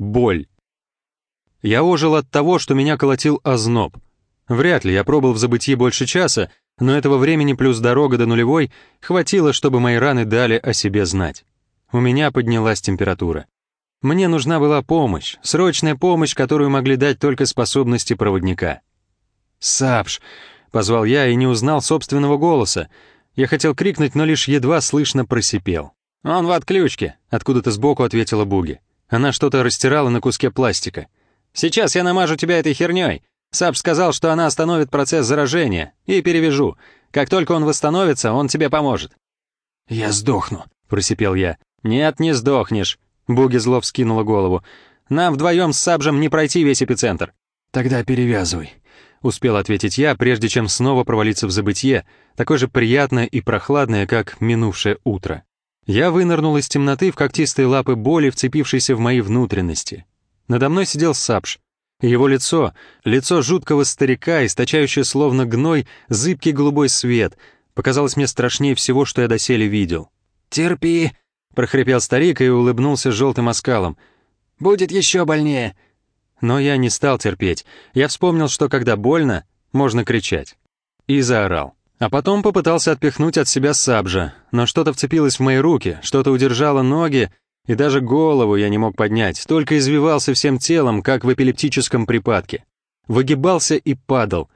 Боль. Я ожил от того, что меня колотил озноб. Вряд ли я пробыл в забытии больше часа, но этого времени плюс дорога до нулевой хватило, чтобы мои раны дали о себе знать. У меня поднялась температура. Мне нужна была помощь, срочная помощь, которую могли дать только способности проводника. «Сапш!» — позвал я и не узнал собственного голоса. Я хотел крикнуть, но лишь едва слышно просипел. «Он в отключке», — откуда-то сбоку ответила Буги. Она что-то растирала на куске пластика. «Сейчас я намажу тебя этой херней. Сапш сказал, что она остановит процесс заражения. И перевяжу. Как только он восстановится, он тебе поможет». «Я сдохну», — просипел я. «Нет, не сдохнешь», — Буги зло вскинула голову. «Нам вдвоем с Сабжем не пройти весь эпицентр». «Тогда перевязывай», — успел ответить я, прежде чем снова провалиться в забытье, такое же приятное и прохладное, как минувшее утро. Я вынырнул из темноты в когтистые лапы боли, вцепившейся в мои внутренности. Надо мной сидел Сапш. Его лицо, лицо жуткого старика, источающее словно гной, зыбкий голубой свет, показалось мне страшнее всего, что я доселе видел. «Терпи», — прохрипел старик и улыбнулся желтым оскалом. «Будет еще больнее». Но я не стал терпеть. Я вспомнил, что когда больно, можно кричать. И заорал. А потом попытался отпихнуть от себя сабжа, но что-то вцепилось в мои руки, что-то удержало ноги, и даже голову я не мог поднять, только извивался всем телом, как в эпилептическом припадке. Выгибался и падал.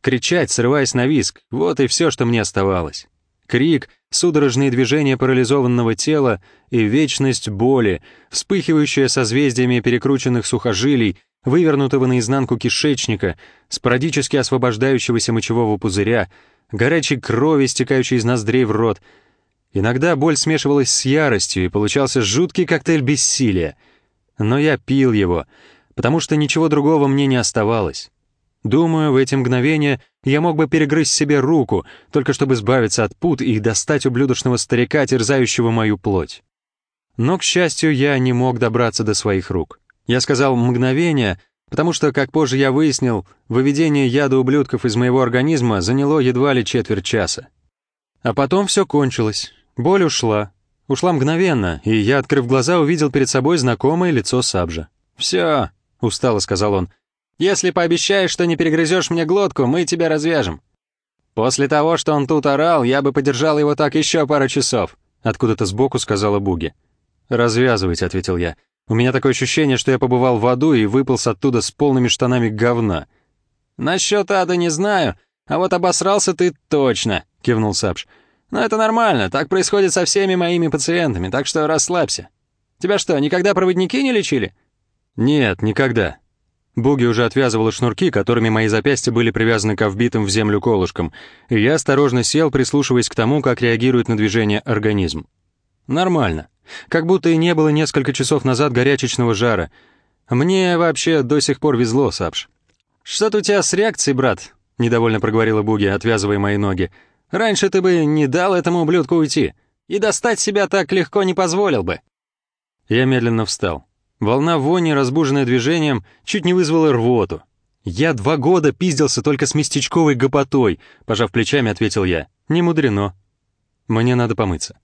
Кричать, срываясь на виск, вот и все, что мне оставалось. Крик, судорожные движения парализованного тела и вечность боли, вспыхивающая созвездиями перекрученных сухожилий, вывернутого наизнанку кишечника, спорадически освобождающегося мочевого пузыря — горячей крови, стекающей из ноздрей в рот. Иногда боль смешивалась с яростью, и получался жуткий коктейль бессилия. Но я пил его, потому что ничего другого мне не оставалось. Думаю, в эти мгновения я мог бы перегрызть себе руку, только чтобы избавиться от пут и достать ублюдочного старика, терзающего мою плоть. Но, к счастью, я не мог добраться до своих рук. Я сказал «мгновение», Потому что, как позже я выяснил, выведение яда ублюдков из моего организма заняло едва ли четверть часа. А потом все кончилось. Боль ушла. Ушла мгновенно, и я, открыв глаза, увидел перед собой знакомое лицо Сабжа. «Все», — устало сказал он, — «если пообещаешь, что не перегрызешь мне глотку, мы тебя развяжем». После того, что он тут орал, я бы подержал его так еще пару часов, — откуда-то сбоку сказала Буги. «Развязывайте», — ответил я. У меня такое ощущение, что я побывал в аду и выполз оттуда с полными штанами говна. «Насчет ада не знаю, а вот обосрался ты точно», — кивнул Сапш. «Но это нормально, так происходит со всеми моими пациентами, так что расслабься. Тебя что, никогда проводники не лечили?» «Нет, никогда». Буги уже отвязывала шнурки, которыми мои запястья были привязаны к вбитым в землю колышкам, и я осторожно сел, прислушиваясь к тому, как реагирует на движение организм. «Нормально. Как будто и не было несколько часов назад горячечного жара. Мне вообще до сих пор везло, Сапш. «Что-то у тебя с реакцией, брат?» — недовольно проговорила Буги, отвязывая мои ноги. «Раньше ты бы не дал этому ублюдку уйти. И достать себя так легко не позволил бы». Я медленно встал. Волна вони, разбуженная движением, чуть не вызвала рвоту. «Я два года пиздился только с местечковой гопотой», — пожав плечами, ответил я. «Не мудрено. Мне надо помыться».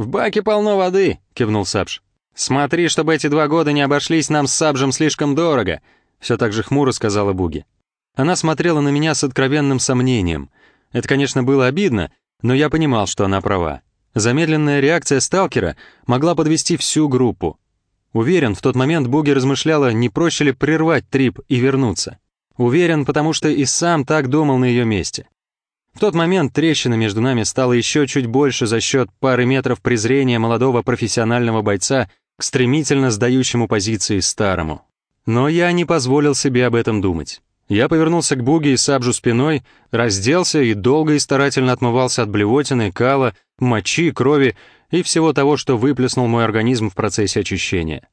«В баке полно воды», — кивнул Сабж. «Смотри, чтобы эти два года не обошлись нам с Сабжем слишком дорого», — все так же хмуро сказала Буги. Она смотрела на меня с откровенным сомнением. Это, конечно, было обидно, но я понимал, что она права. Замедленная реакция сталкера могла подвести всю группу. Уверен, в тот момент Буги размышляла, не проще ли прервать трип и вернуться. Уверен, потому что и сам так думал на ее месте. В тот момент трещина между нами стала еще чуть больше за счет пары метров презрения молодого профессионального бойца к стремительно сдающему позиции старому. Но я не позволил себе об этом думать. Я повернулся к Буге и Сабжу спиной, разделся и долго и старательно отмывался от блевотины, кала, мочи, крови и всего того, что выплеснул мой организм в процессе очищения.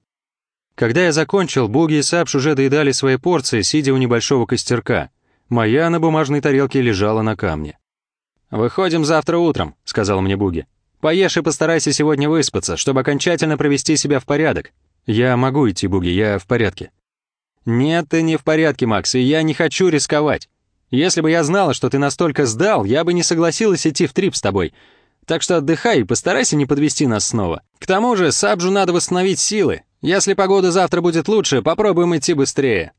Когда я закончил, Буги и Сабж уже доедали свои порции, сидя у небольшого костерка — Моя на бумажной тарелке лежала на камне. «Выходим завтра утром», — сказал мне Буги. «Поешь и постарайся сегодня выспаться, чтобы окончательно провести себя в порядок». «Я могу идти, Буги, я в порядке». «Нет, ты не в порядке, Макс, и я не хочу рисковать. Если бы я знала, что ты настолько сдал, я бы не согласилась идти в трип с тобой. Так что отдыхай и постарайся не подвести нас снова. К тому же Сабжу надо восстановить силы. Если погода завтра будет лучше, попробуем идти быстрее».